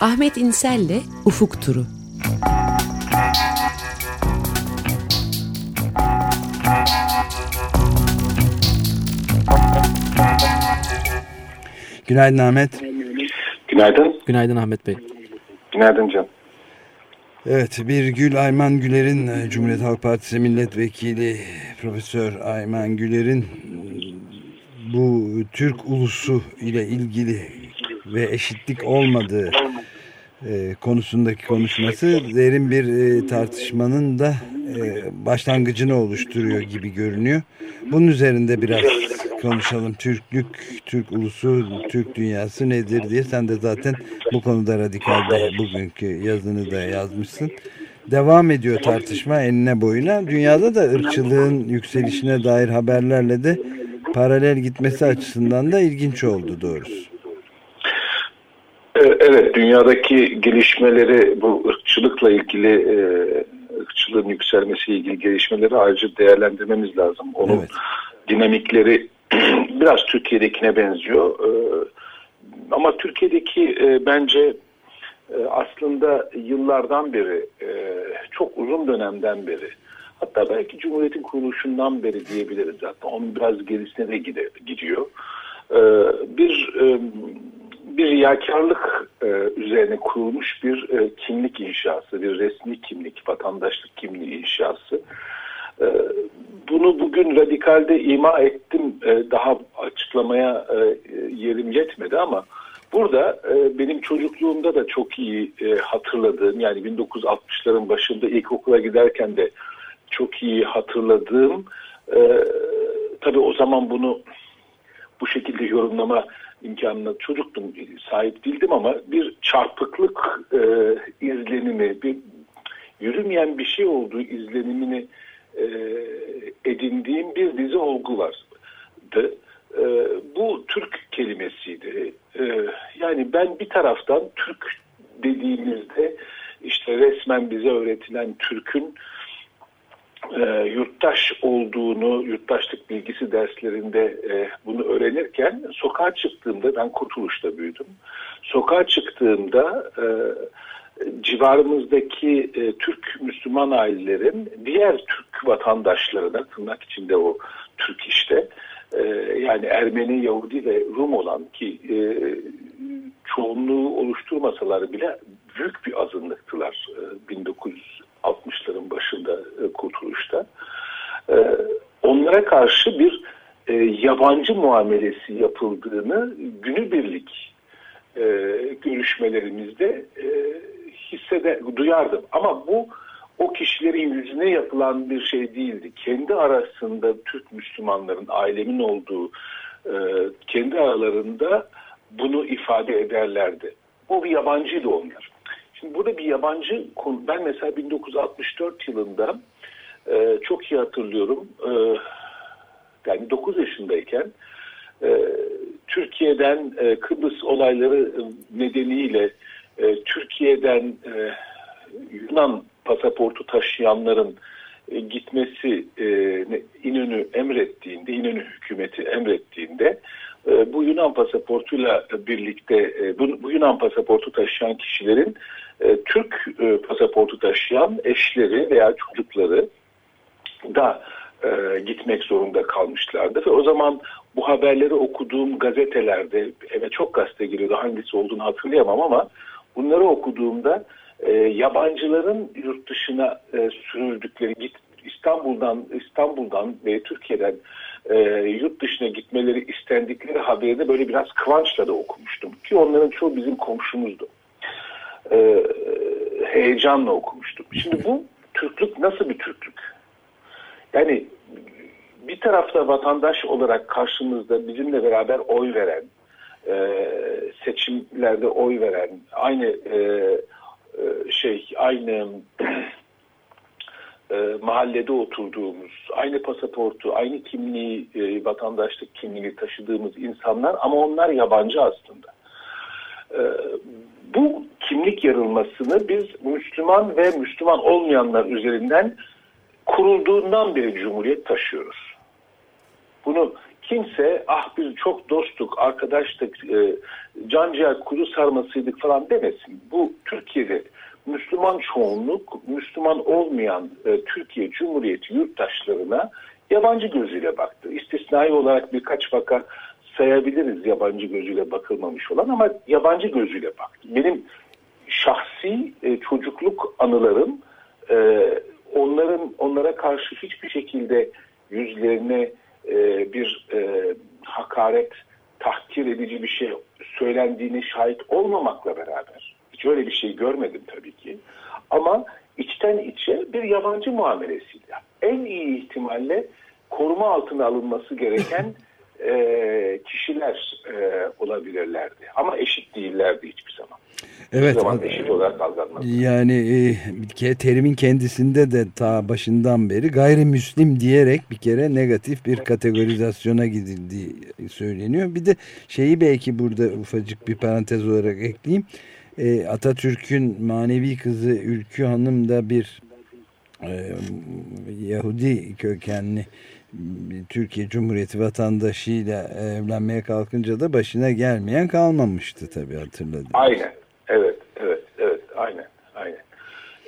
Ahmet İnsel'le Ufuk Turu. Günaydın Ahmet. Günaydın. Günaydın Ahmet Bey. Günaydın Can. Evet, bir Gül Ayman Güler'in e, Cumhuriyet Halk Partisi milletvekili Profesör Ayman Güler'in e, bu Türk ulusu ile ilgili ve eşitlik olmadığı e, konusundaki konuşması derin bir e, tartışmanın da e, başlangıcını oluşturuyor gibi görünüyor. Bunun üzerinde biraz konuşalım. Türklük, Türk ulusu, Türk dünyası nedir diye. Sen de zaten bu konuda radikalde bugünkü yazını da yazmışsın. Devam ediyor tartışma enine boyuna. Dünyada da ırkçılığın yükselişine dair haberlerle de paralel gitmesi açısından da ilginç oldu doğrusu. Evet, dünyadaki gelişmeleri bu ırkçılıkla ilgili e, ırkçılığın yükselmesiyle ilgili gelişmeleri ayrıca değerlendirmemiz lazım. Onun evet. dinamikleri biraz Türkiye'dekine benziyor. E, ama Türkiye'deki e, bence aslında yıllardan beri, çok uzun dönemden beri, hatta belki Cumhuriyet'in kuruluşundan beri diyebiliriz zaten. Onun biraz gerisine de gidiyor. Bir bir riyakarlık e, üzerine kurulmuş bir e, kimlik inşası, bir resmi kimlik, vatandaşlık kimliği inşası. E, bunu bugün radikalde ima ettim, e, daha açıklamaya e, yerim yetmedi ama burada e, benim çocukluğumda da çok iyi e, hatırladığım, yani 1960'ların başında ilkokula giderken de çok iyi hatırladığım, e, tabii o zaman bunu bu şekilde yorumlama imkanına çocuktum, sahip değildim ama bir çarpıklık e, izlenimi, bir yürümeyen bir şey olduğu izlenimini e, edindiğim bir dizi olgu vardı. E, bu Türk kelimesiydi. E, yani ben bir taraftan Türk dediğimizde işte resmen bize öğretilen Türk'ün e, yurttaş olduğunu, yurttaşlık bilgisi derslerinde e, bunu öğrenirken sokağa çıktığımda, ben Kurtuluş'ta büyüdüm. Sokağa çıktığımda e, civarımızdaki e, Türk Müslüman ailelerin diğer Türk vatandaşlarına, tırnak içinde o Türk işte, e, yani Ermeni, Yahudi ve Rum olan ki e, çoğunluğu oluşturmasalar bile büyük bir azınlıktılar e, 1960'ların başında e, kurtuluşta. E, onlara karşı bir e, yabancı muamelesi yapıldığını günübirlik e, görüşmelerimizde e, hissede duyardım. Ama bu o kişilerin yüzüne yapılan bir şey değildi. Kendi arasında Türk Müslümanların ailemin olduğu e, kendi aralarında bunu ifade ederlerdi. O bir yabancıydı onlar. Şimdi burada bir yabancı ben mesela 1964 yılında e, çok iyi hatırlıyorum. E, yani 9 yaşındayken e, Türkiye'den e, Kıbrıs olayları nedeniyle e, Türkiye'den e, Yunan pasaportu taşıyanların e, gitmesi e, İnönü emrettiğinde, İnönü hükümeti emrettiğinde e, bu Yunan pasaportuyla birlikte e, bu, Yunan pasaportu taşıyan kişilerin e, Türk e, pasaportu taşıyan eşleri veya çocukları da gitmek zorunda kalmışlardı ve o zaman bu haberleri okuduğum gazetelerde eve çok gazete geliyordu hangisi olduğunu hatırlayamam ama bunları okuduğumda yabancıların yurt dışına sürüldükleri git İstanbul'dan İstanbul'dan ve Türkiye'den e, yurt dışına gitmeleri istendikleri haberi de böyle biraz kıvançla da okumuştum ki onların çoğu bizim komşumuzdu. E, heyecanla okumuştum. Şimdi bu Türklük nasıl bir Türklük? Yani bir tarafta vatandaş olarak karşımızda bizimle beraber oy veren, e, seçimlerde oy veren, aynı e, e, şey, aynı e, mahallede oturduğumuz, aynı pasaportu, aynı kimliği, e, vatandaşlık kimliğini taşıdığımız insanlar ama onlar yabancı aslında. E, bu kimlik yarılmasını biz Müslüman ve Müslüman olmayanlar üzerinden kurulduğundan beri Cumhuriyet taşıyoruz. Bunu kimse ah biz çok dostuk, arkadaştık, e, can ciğer kuzu sarmasıydık falan demesin. Bu Türkiye'de Müslüman çoğunluk, Müslüman olmayan e, Türkiye Cumhuriyeti yurttaşlarına yabancı gözüyle baktı. İstisnai olarak birkaç vaka sayabiliriz yabancı gözüyle bakılmamış olan ama yabancı gözüyle baktı. Benim şahsi e, çocukluk anılarım e, onların onlara karşı hiçbir şekilde yüzlerine e, bir e, hakaret, tahkir edici bir şey söylendiğine şahit olmamakla beraber hiç öyle bir şey görmedim tabii ki. Ama içten içe bir yabancı muamelesiyle. En iyi ihtimalle koruma altına alınması gereken e, kişiler e, olabilirlerdi. Ama eşit değillerdi hiçbir zaman. Evet. Zaman eşit olarak algılanmadı. Yani e, terimin kendisinde de ta başından beri gayrimüslim diyerek bir kere negatif bir kategorizasyona gidildiği söyleniyor. Bir de şeyi belki burada ufacık bir parantez olarak ekleyeyim. E, Atatürk'ün manevi kızı Ülkü Hanım da bir e, Yahudi kökenli Türkiye Cumhuriyeti vatandaşıyla evlenmeye kalkınca da başına gelmeyen kalmamıştı tabii hatırladım. Aynen. Evet, evet, evet. Aynen, aynen.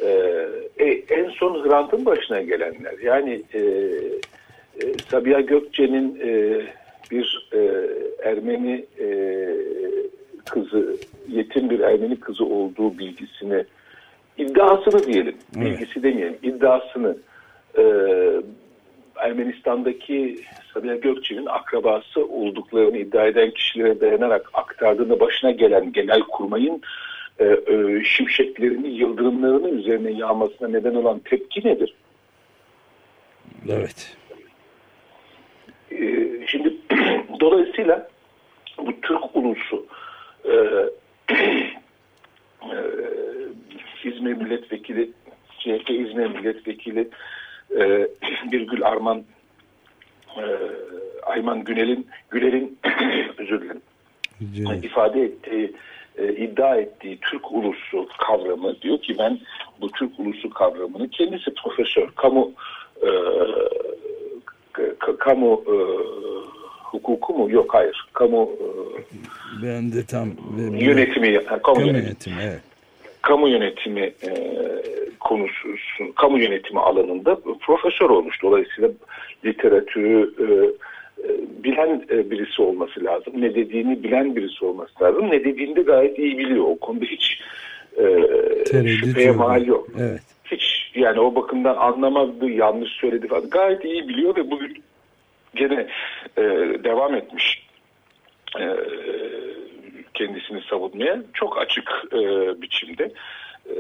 Ee, e, en son Hrant'ın başına gelenler. Yani e, e, Sabiha Gökçe'nin e, bir e, Ermeni e, kızı, yetim bir Ermeni kızı olduğu bilgisini, iddiasını diyelim, bilgisi demeyelim, iddiasını e, Ermenistan'daki Sabiha Gökçe'nin akrabası olduklarını iddia eden kişilere dayanarak aktardığında başına gelen genel kurmayın e, e, şimşeklerini, yıldırımlarını üzerine yağmasına neden olan tepki nedir? Evet. E, şimdi dolayısıyla bu Türk ulusu e, e, İzmir Milletvekili CHP İzmir Milletvekili e, Birgül Arman e, Ayman Günel'in Güler'in özür dilerim Evet. ifade ettiği e, iddia ettiği Türk ulusu kavramı diyor ki ben bu Türk ulusu kavramını kendisi profesör kamu e, kamu e, hukuku mu yok hayır kamu Ben de tam e, yönetimi ha, kamu, yönetimi yönetimi evet. kamu yönetimi e, konusu, kamu yönetimi alanında profesör olmuş. Dolayısıyla literatürü e, e, bilen e, birisi olması lazım. Ne dediğini bilen birisi olması lazım. Ne dediğini de gayet iyi biliyor. O konuda hiç e, şüpheye mahal yok. Evet. Hiç yani o bakımdan anlamadı, yanlış söyledi falan. Gayet iyi biliyor ve bugün gene e, devam etmiş e, kendisini savunmaya çok açık e, biçimde e,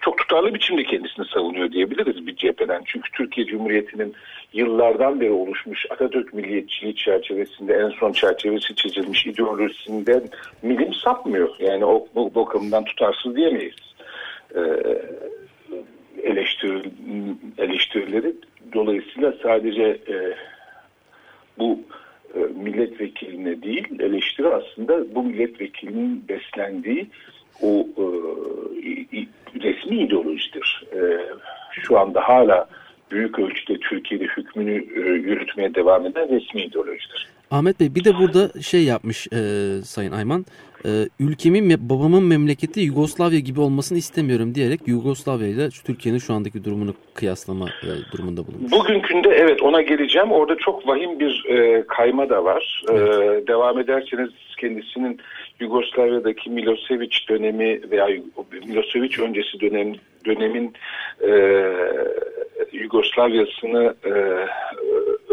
çok tutarlı biçimde kendisini savunuyor diyebiliriz bir cepheden. Çünkü Türkiye Cumhuriyeti'nin yıllardan beri oluşmuş Atatürk milliyetçiliği çerçevesinde en son çerçevesi çizilmiş ideolojisinden milim sapmıyor. Yani o bu bakımdan tutarsız diyemeyiz. E, eleştir, eleştirileri dolayısıyla sadece e, bu e, milletvekiline değil eleştiri aslında bu milletvekilinin beslendiği o e, resmi ideolojidir. E, şu anda hala büyük ölçüde Türkiye'de hükmünü e, yürütmeye devam eden resmi ideolojidir. Ahmet Bey bir de burada şey yapmış e, Sayın Ayman. E, ülkemin ve babamın memleketi Yugoslavya gibi olmasını istemiyorum diyerek Yugoslavya ile Türkiye'nin şu andaki durumunu kıyaslama e, durumunda bulunmuş. Bugünkünde evet ona geleceğim. Orada çok vahim bir e, kayma da var. E, devam ederseniz kendisinin Yugoslavya'daki Milosevic dönemi veya Milosevic öncesi dönem dönemin e, Yugoslavya'sını e,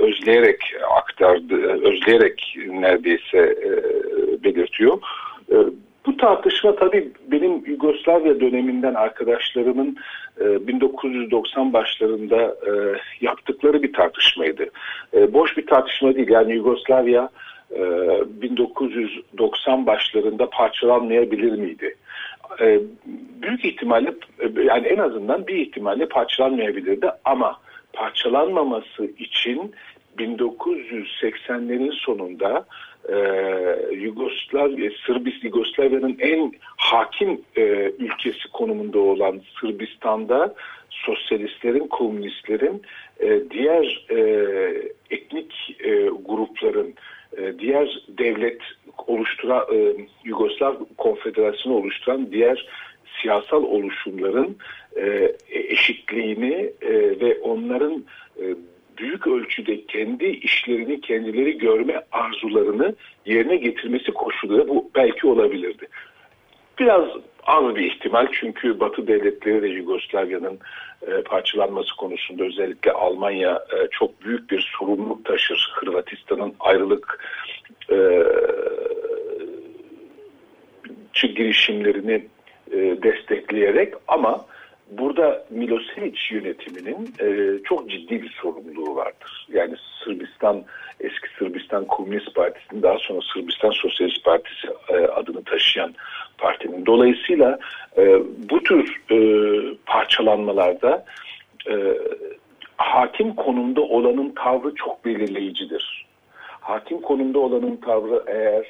özleyerek aktardı, özleyerek neredeyse e, belirtiyor. E, bu tartışma tabii benim Yugoslavya döneminden arkadaşlarımın e, 1990 başlarında e, yaptıkları bir tartışmaydı. Boş bir tartışma değil. Yani Yugoslavya e, 1990 başlarında parçalanmayabilir miydi? Büyük ihtimalle yani en azından bir ihtimalle parçalanmayabilirdi ama parçalanmaması için 1980'lerin sonunda e, Yugoslavya, Sırbis Yugoslavya'nın en hakim e, ülkesi konumunda olan Sırbistan'da sosyalistlerin, komünistlerin, e, diğer e, etnik e, grupların, e, diğer devlet oluşturan, e, Yugoslav Konfederasyonu oluşturan diğer siyasal oluşumların e, eşitliğini e, ve onların e, büyük ölçüde kendi işlerini kendileri görme arzularını yerine getirmesi koşuluyla bu belki olabilirdi. Biraz az bir ihtimal çünkü Batı devletleri de Yugoslavya'nın e, parçalanması konusunda özellikle Almanya e, çok büyük bir sorumluluk taşır. Hırvatistan'ın ayrılık e, girişimlerini e, destekleyerek ama burada Milosevic yönetiminin e, çok ciddi bir sorumluluğu vardır. Yani Sırbistan, eski Sırbistan Komünist Partisi'nin daha sonra Sırbistan Sosyalist Partisi e, adını taşıyan partinin. Dolayısıyla e, bu tür e, parçalanmalarda e, hakim konumda olanın tavrı çok belirleyicidir. Hakim konumda olanın tavrı eğer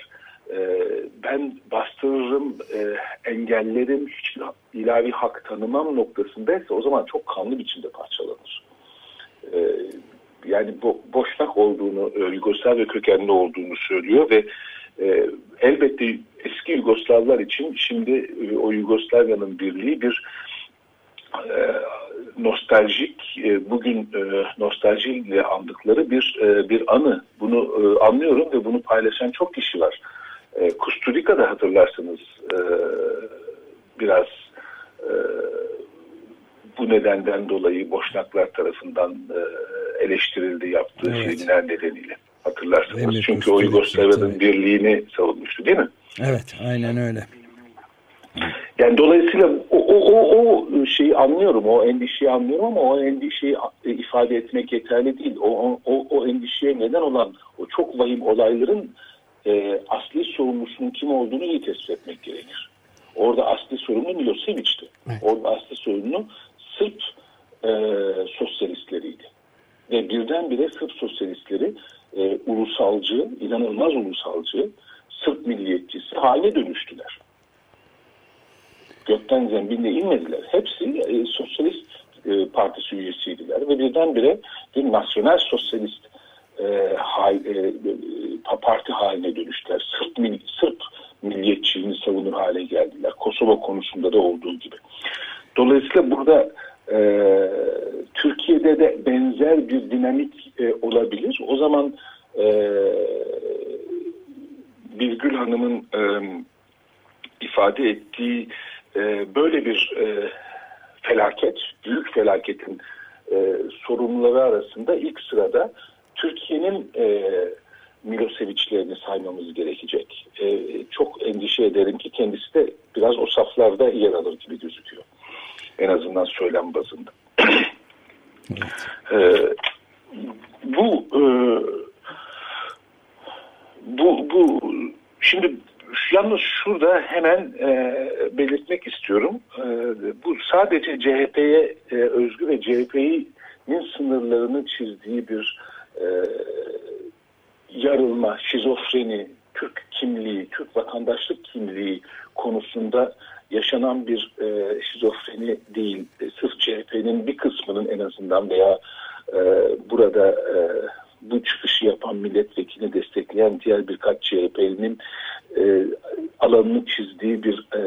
e, ben bastırırım, e, engellerim, hiçbir ilahi hak tanımam noktasındaysa o zaman çok kanlı biçimde parçalanır. E, yani bo boşnak olduğunu, e, Yugoslavya kökenli olduğunu söylüyor ve e, elbette eski Yugoslavlar için şimdi o Yugoslavya'nın birliği bir nostaljik bugün nostaljiyle andıkları bir bir anı. Bunu anlıyorum ve bunu paylaşan çok kişi var. E, Kusturica'da hatırlarsınız e, biraz e, bu nedenden dolayı Boşnaklar tarafından e, eleştirildi yaptığı evet. filmler nedeniyle. Hatırlarsınız. Emir Çünkü Kusturica, o Yugoslavya'nın birliğini savunmuştu değil mi? Evet aynen öyle. Yani dolayısıyla o, o, o, o şeyi anlıyorum, o endişeyi anlıyorum ama o endişeyi ifade etmek yeterli değil. O, o, o endişeye neden olan o çok vahim olayların e, asli sorumlusunun kim olduğunu iyi tespit etmek gerekir. Orada asli sorumlu Milosevic'ti. Evet. Orada asli sorumlu Sırp e, sosyalistleriydi. Ve birdenbire Sırp sosyalistleri e, ulusalcı, inanılmaz ulusalcı, Sırp milliyetçisi haline dönüştüler. Gökten zembille inmediler. Hepsi e, sosyalist e, partisi üyesiydiler ve birdenbire bir nasyonel sosyalist e, hal, e, parti haline dönüştüler. Sırp, Sırp milliyetçiliğini savunur hale geldiler. Kosova konusunda da olduğu gibi. Dolayısıyla burada e, Türkiye'de de benzer bir dinamik e, olabilir. O zaman e, Birgül Hanım'ın e, ifade ettiği e, böyle bir e, felaket, büyük felaketin e, sorumluları arasında ilk sırada Türkiye'nin e, Milosevic'lerini saymamız gerekecek. E, çok endişe ederim ki kendisi de biraz o saflarda yer alır gibi gözüküyor. En azından söylem bazında. e, bu e, bu bu şimdi yalnız şurada hemen e, belirtmek istiyorum. E, bu sadece CHP'ye e, özgü ve CHP'nin sınırlarını çizdiği bir e, yarılma, şizofreni, Türk kimliği, Türk vatandaşlık kimliği konusunda yaşanan bir e, şizofreni değil. E, sırf CHP'nin bir kısmının en azından veya e, burada e, bu çıkışı yapan milletvekilini destekleyen diğer birkaç CHP'nin e, alanını çizdiği bir e,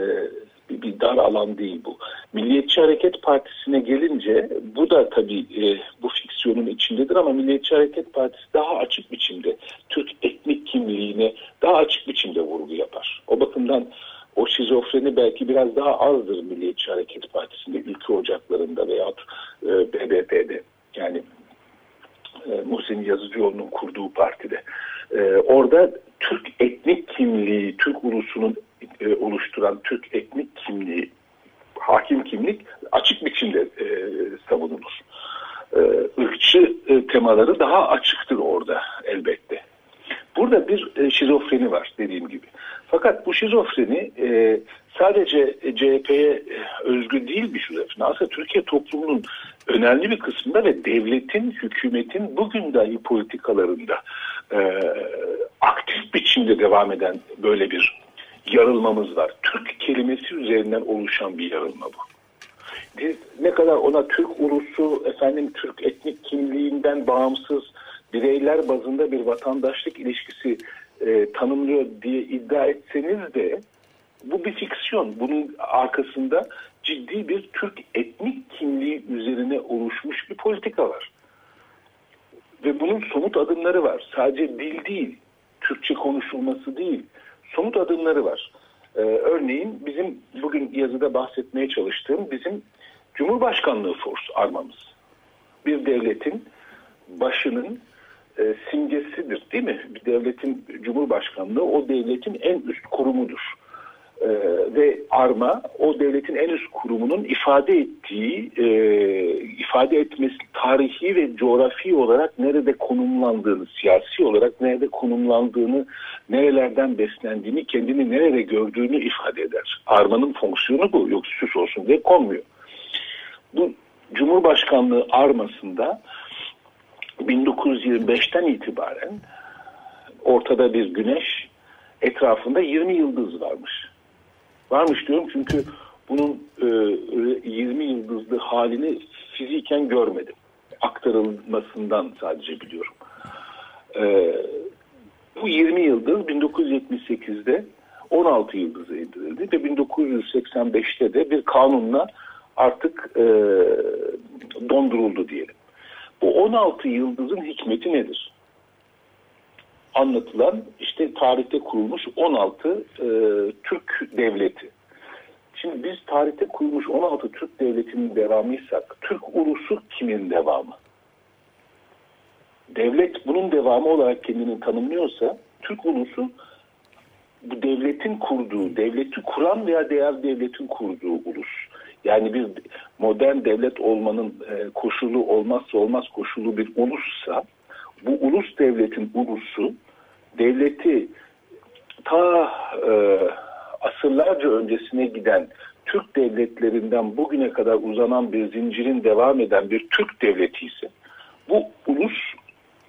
bir, bir dar alan değil bu. Milliyetçi Hareket Partisi'ne gelince bu da tabii e, bu fiksiyonun içindedir ama Milliyetçi Hareket Partisi daha açık biçimde Türk etnik kimliğine daha açık biçimde vurgu yapar. O bakımdan o şizofreni belki biraz daha azdır Milliyetçi Hareket Partisi'nde ülke ocaklarında veyahut e, BBP'de yani e, Muhsin Yazıcıoğlu'nun kurduğu partide. E, orada Türk etnik kimliği, Türk ulusunun e, oluşturan Türk etnik kimliği, hakim kimlik açık biçimde e, savunulur. E, ırkçı e, temaları daha açıktır orada elbette. Burada bir e, şizofreni var dediğim gibi. Fakat bu şizofreni sadece CHP'ye özgü değil bir şizofreni. Aslında Türkiye toplumunun önemli bir kısmında ve devletin, hükümetin bugün dahi politikalarında aktif biçimde devam eden böyle bir yarılmamız var. Türk kelimesi üzerinden oluşan bir yarılma bu. Biz ne kadar ona Türk ulusu, efendim Türk etnik kimliğinden bağımsız bireyler bazında bir vatandaşlık ilişkisi e, tanımlıyor diye iddia etseniz de bu bir fiksiyon. Bunun arkasında ciddi bir Türk etnik kimliği üzerine oluşmuş bir politika var. Ve bunun somut adımları var. Sadece dil değil, Türkçe konuşulması değil, somut adımları var. Ee, örneğin bizim bugün yazıda bahsetmeye çalıştığım bizim Cumhurbaşkanlığı Force armamız. Bir devletin başının e, simgesidir değil mi? Bir devletin Cumhurbaşkanlığı o devletin en üst kurumudur. E, ve arma o devletin en üst kurumunun ifade ettiği, e, ifade etmesi tarihi ve coğrafi olarak nerede konumlandığını, siyasi olarak nerede konumlandığını, nerelerden beslendiğini, kendini nerede gördüğünü ifade eder. Armanın fonksiyonu bu. Yok süs olsun diye konmuyor. Bu Cumhurbaşkanlığı armasında 1925'ten itibaren ortada bir güneş etrafında 20 yıldız varmış. Varmış diyorum çünkü bunun e, 20 yıldızlı halini fiziken görmedim. Aktarılmasından sadece biliyorum. E, bu 20 yıldız 1978'de 16 yıldıza indirildi ve 1985'te de bir kanunla artık e, donduruldu diyelim. Bu 16 yıldızın hikmeti nedir? Anlatılan işte tarihte kurulmuş 16 e, Türk devleti. Şimdi biz tarihte kurulmuş 16 Türk devletinin devamıysak Türk ulusu kimin devamı? Devlet bunun devamı olarak kendini tanımlıyorsa Türk ulusu bu devletin kurduğu, devleti kuran veya diğer devletin kurduğu ulus. Yani bir modern devlet olmanın e, koşulu olmazsa olmaz koşulu bir ulussa bu ulus devletin ulusu devleti ta e, asırlarca öncesine giden Türk devletlerinden bugüne kadar uzanan bir zincirin devam eden bir Türk devleti ise bu ulus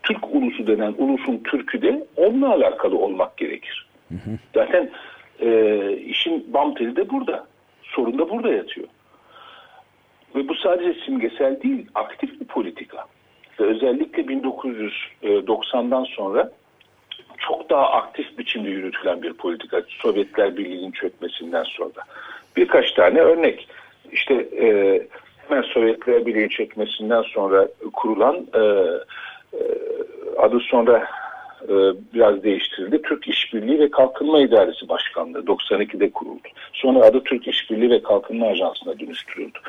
Türk ulusu denen ulusun Türk'ü de onunla alakalı olmak gerekir. Hı hı. Zaten e, işin bam teli de burada. Sorun da burada yatıyor. Ve bu sadece simgesel değil, aktif bir politika. Ve özellikle 1990'dan sonra çok daha aktif biçimde yürütülen bir politika. Sovyetler Birliği'nin çökmesinden sonra. Birkaç tane örnek. İşte e, hemen Sovyetler Birliği çökmesinden sonra kurulan e, e, adı sonra e, biraz değiştirildi. Türk İşbirliği ve Kalkınma İdaresi Başkanlığı 92'de kuruldu. Sonra adı Türk İşbirliği ve Kalkınma Ajansı'na dönüştürüldü.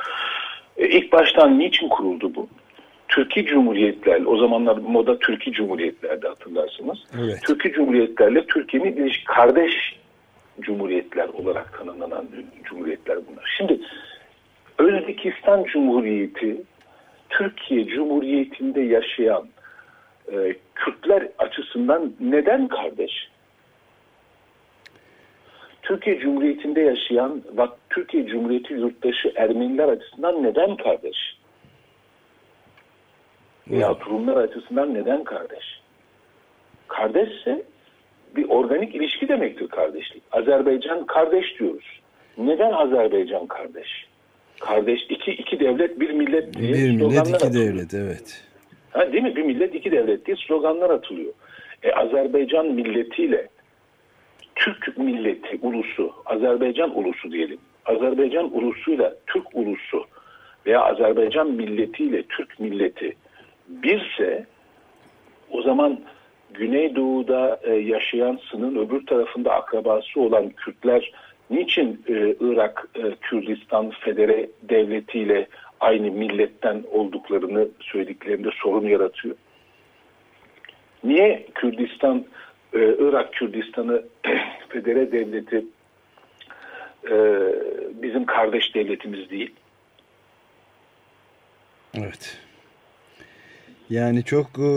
E, ilk baştan niçin kuruldu bu? Türkiye Cumhuriyetler, o zamanlar moda Türkiye Cumhuriyetler'de hatırlarsınız. Evet. Türkiye Cumhuriyetlerle Türkiye'nin kardeş cumhuriyetler olarak tanımlanan cumhuriyetler bunlar. Şimdi Özbekistan Cumhuriyeti Türkiye Cumhuriyeti'nde yaşayan e, Kürtler açısından neden kardeş? Türkiye Cumhuriyeti'nde yaşayan Türkiye Cumhuriyeti yurttaşı Ermeniler açısından neden kardeş? Veya Rumlar açısından neden kardeş? Kardeşse bir organik ilişki demektir kardeşlik. Azerbaycan kardeş diyoruz. Neden Azerbaycan kardeş? Kardeş iki iki devlet bir millet diye bir millet iki atılıyor. devlet evet. Ha, değil mi? Bir millet iki devlet diye sloganlar atılıyor. E, Azerbaycan milletiyle Türk milleti, ulusu, Azerbaycan ulusu diyelim. Azerbaycan ulusuyla Türk ulusu veya Azerbaycan milletiyle Türk milleti birse o zaman Güneydoğu'da e, yaşayan sınırın öbür tarafında akrabası olan Kürtler niçin e, Irak e, Kürdistan Federe Devleti ile aynı milletten olduklarını söylediklerinde sorun yaratıyor? Niye Kürdistan e, Irak Kürdistan'ı federe devleti e, bizim kardeş devletimiz değil. Evet. Yani çok e,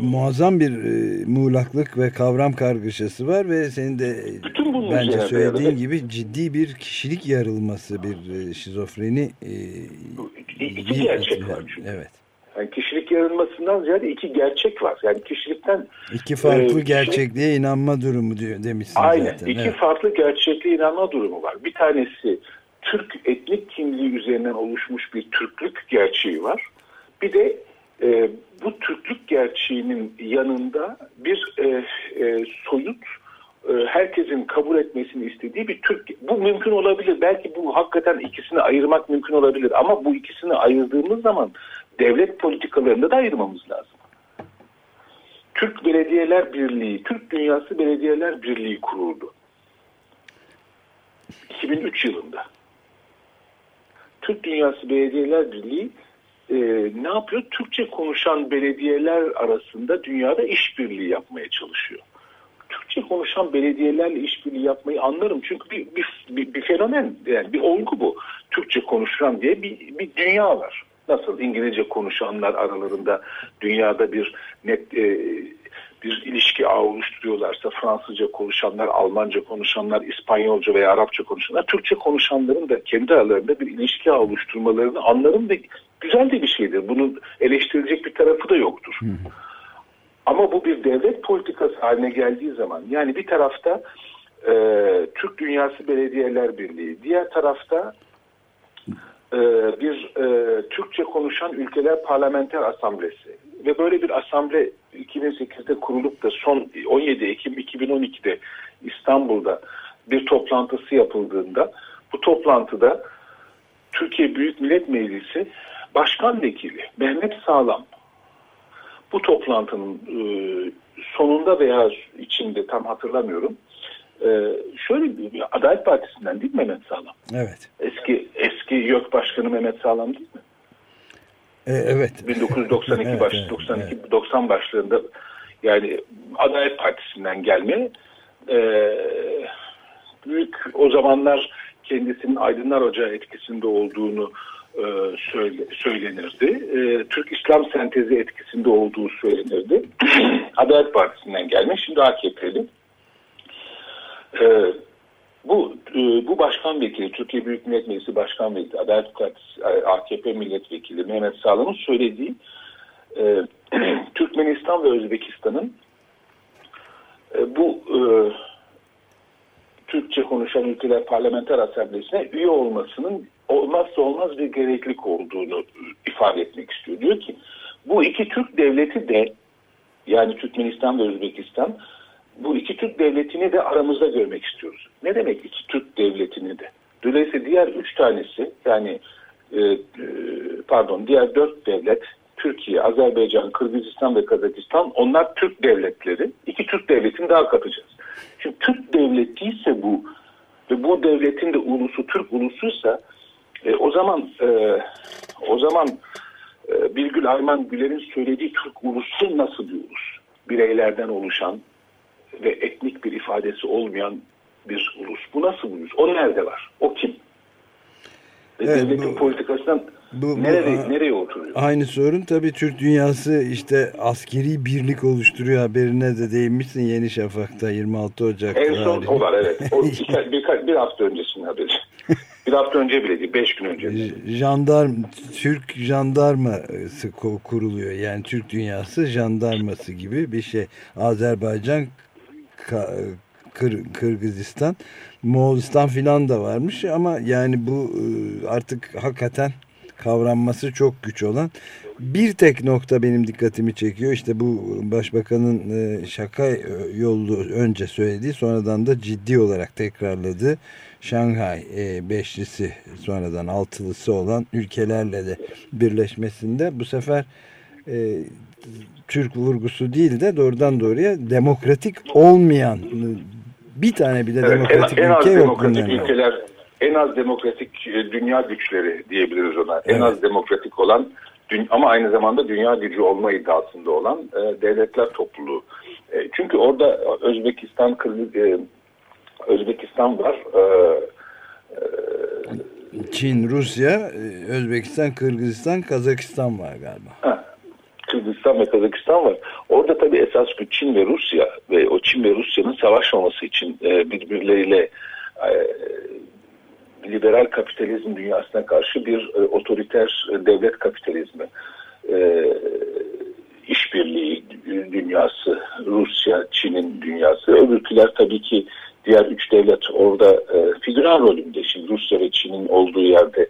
muazzam bir e, muğlaklık ve kavram kargaşası var ve senin de Bütün bence söylediğin gibi ciddi bir kişilik yarılması, bir e, şizofreni. E, İki gerçek var. Evet. Yani kişilik yarılmasından ziyade iki gerçek var. Yani kişilikten iki farklı e, gerçekliğe inanma durumu diyor demişsiniz aynen, zaten. iki evet. farklı gerçekliğe inanma durumu var. Bir tanesi Türk etnik kimliği üzerinden oluşmuş bir Türklük gerçeği var. Bir de e, bu Türklük gerçeğinin yanında bir e, e, soyut e, herkesin kabul etmesini istediği bir Türk. Bu mümkün olabilir. Belki bu hakikaten ikisini ayırmak mümkün olabilir. Ama bu ikisini ayırdığımız zaman devlet politikalarında da ayırmamız lazım. Türk Belediyeler Birliği, Türk Dünyası Belediyeler Birliği kuruldu. 2003 yılında. Türk Dünyası Belediyeler Birliği e, ne yapıyor? Türkçe konuşan belediyeler arasında dünyada işbirliği yapmaya çalışıyor. Türkçe konuşan belediyelerle işbirliği yapmayı anlarım. Çünkü bir, bir, bir, bir fenomen, yani bir olgu bu. Türkçe konuşan diye bir, bir dünya var. Nasıl İngilizce konuşanlar aralarında dünyada bir net e, bir ilişki ağı oluşturuyorlarsa Fransızca konuşanlar, Almanca konuşanlar, İspanyolca veya Arapça konuşanlar, Türkçe konuşanların da kendi aralarında bir ilişki ağı oluşturmalarını anlarım ve güzel de bir şeydir. Bunun eleştirilecek bir tarafı da yoktur. Hı. Ama bu bir devlet politikası haline geldiği zaman yani bir tarafta e, Türk Dünyası Belediyeler Birliği, diğer tarafta e, bir e, Türkçe konuşan ülkeler parlamenter asamblesi ve böyle bir asamble 2008'de kurulup da son 17 Ekim 2012'de İstanbul'da bir toplantısı yapıldığında bu toplantıda Türkiye Büyük Millet Meclisi Başkan Vekili Mehmet Sağlam bu toplantının e, sonunda veya içinde tam hatırlamıyorum e, şöyle bir Adalet Partisi'nden değil mi Mehmet Sağlam? Evet. Eski eski YÖK Başkanı Mehmet Sağlam değil mi? E, evet. 1992 evet, baş, evet, 92 evet. 90 başlarında yani Adalet Partisi'nden gelme e, büyük o zamanlar kendisinin Aydınlar Ocağı etkisinde olduğunu e, söyle, söylenirdi. E, Türk İslam sentezi etkisinde olduğu söylenirdi. Adalet Partisi'nden gelmiş. Şimdi AKP'li. E, bu e, bu başkan vekili, Türkiye Büyük Millet Meclisi Başkan Vekili, Adalet Partisi, AKP Milletvekili Mehmet Sağlam'ın söylediği e, Türkmenistan ve Özbekistan'ın e, bu e, Türkçe konuşan ülkeler parlamenter asamblesine üye olmasının olmazsa olmaz bir gereklilik olduğunu ifade etmek istiyor. Diyor ki bu iki Türk devleti de yani Türkmenistan ve Özbekistan bu iki Türk devletini de aramızda görmek istiyoruz. Ne demek iki Türk devletini de? Dolayısıyla diğer üç tanesi yani e, e, pardon diğer dört devlet Türkiye, Azerbaycan, Kırgızistan ve Kazakistan onlar Türk devletleri. İki Türk devletini daha katacağız. Şimdi Türk devleti ise bu ve bu devletin de ulusu Türk ulusuysa e, o zaman e, o zaman e, Birgül Ayman Güler'in söylediği Türk ulusu nasıl bir ulus? Bireylerden oluşan ve etnik bir ifadesi olmayan bir ulus. Bu nasıl bir ulus? O nerede var? O kim? Ve Evet, devletin bu- politikasından bu- bu- nereye, a- nereye oturuyor? Aynı sorun tabii Türk dünyası işte askeri birlik oluşturuyor haberine de değinmişsin Yeni Şafak'ta 26 Ocak En son tarihinde. o var evet. O bir, bir, bir hafta öncesinin haberi. bir hafta önce bile değil. Beş gün önce. J- Jandarm, Türk jandarması kuruluyor. Yani Türk dünyası jandarması gibi bir şey. Azerbaycan, Kır- Kırgızistan, Moğolistan filan da varmış ama yani bu e, artık hakikaten kavranması çok güç olan bir tek nokta benim dikkatimi çekiyor. İşte bu başbakanın e, şaka yolu önce söylediği sonradan da ciddi olarak tekrarladığı Şanghay e, beşlisi sonradan altılısı olan ülkelerle de birleşmesinde bu sefer Türk vurgusu değil de doğrudan doğruya demokratik olmayan bir tane bile Evet, en, demokratik en az ülke yok demokratik bunların. ülkeler, en az demokratik e, dünya güçleri diyebiliriz ona. En Evet. az demokratik olan ama aynı zamanda dünya gücü olma iddiasında olan e, devletler topluluğu. E, çünkü orada Özbekistan, e, Özbekistan var. E, Çin, Rusya, e, Özbekistan, Kırgızistan, Kazakistan var galiba. Ha, Kırgızistan ve Kazakistan var. Orada tabii esas güç Çin ve Rusya ve o Çin ve Rusya'nın savaşmaması için e, birbirleriyle e, liberal kapitalizm dünyasına karşı bir e, otoriter e, devlet kapitalizmi e, işbirliği dünyası, Rusya, Çin'in dünyası. Öbürküler tabii ki diğer üç devlet orada e, figüran rolünde. Şimdi Rusya ve Çin'in olduğu yerde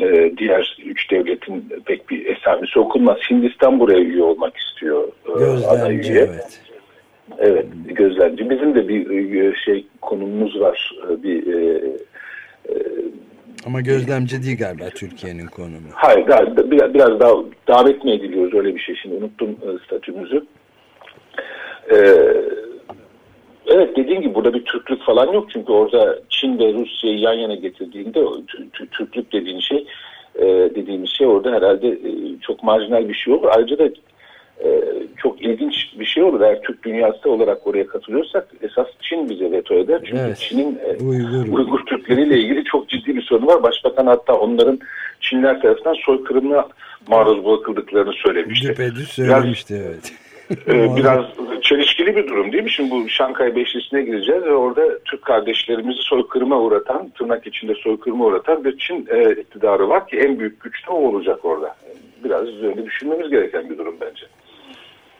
e, diğer üç devletin pek bir esamesi okunmaz. Hindistan buraya üye olmak istiyor. E, Gözlemci evet. Evet gözlemci. Bizim de bir e, şey konumuz var. E, bir e, e, ama gözlemci değil galiba Türkiye'nin konumu. Hayır, biraz, biraz daha davet mi ediliyoruz öyle bir şey şimdi unuttum statümüzü. Ee, evet dediğim gibi burada bir Türklük falan yok çünkü orada Çin ve Rusya'yı yan yana getirdiğinde Türklük dediğin şey e, dediğimiz şey orada herhalde e, çok marjinal bir şey olur. Ayrıca da e, çok ilginç bir şey olur. Eğer Türk dünyası olarak oraya katılıyorsak esas Çin bize veto eder. Çünkü evet. Çin'in Uygur. Uygur Türkleriyle ilgili çok ciddi bir sorunu var. Başbakan hatta onların Çinler tarafından soykırımına maruz bırakıldıklarını söylemişti. Düpedüz söylemişti biraz, evet. biraz çelişkili bir durum değil mi? Şimdi bu Şankay Beşlisi'ne gireceğiz ve orada Türk kardeşlerimizi soykırıma uğratan, tırnak içinde soykırıma uğratan bir Çin e, iktidarı var ki en büyük güç de o olacak orada. Biraz öyle düşünmemiz gereken bir durum bence.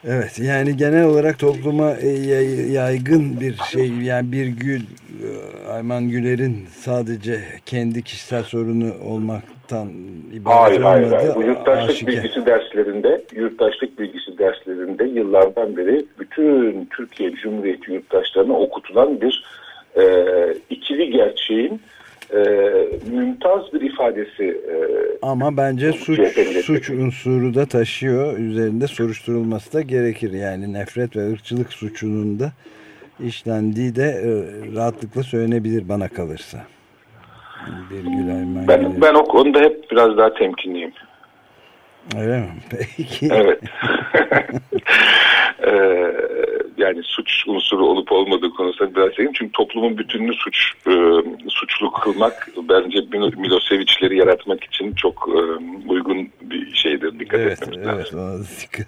Evet yani genel olarak topluma e, yaygın bir şey yani bir Gül e, Ayman Güler'in sadece kendi kişisel sorunu olmaktan ibaret hayır, hayır, hayır. Bu yurttaşlık aşike. bilgisi derslerinde yurttaşlık bilgisi derslerinde yıllardan beri bütün Türkiye Cumhuriyeti yurttaşlarına okutulan bir e, ikili gerçeğin e, mümtaz bir ifadesi. E, Ama bence suç, suç unsuru da taşıyor. Üzerinde soruşturulması da gerekir. Yani nefret ve ırkçılık suçunun da işlendiği de e, rahatlıkla söylenebilir bana kalırsa. Ben, ben o konuda hep biraz daha temkinliyim. Öyle mi? Peki. Evet. ee, yani suç unsuru olup olmadığı konusunda biraz seveyim. Çünkü toplumun bütününü suç e, suçlu kılmak bence Milosevic'leri yaratmak için çok e, uygun bir şeydir. Dikkat evet, etmemiz evet, lazım. Dikkat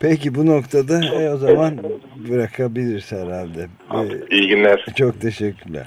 Peki bu noktada e, o zaman bırakabiliriz herhalde. Ee, İyi günler. Çok teşekkürler.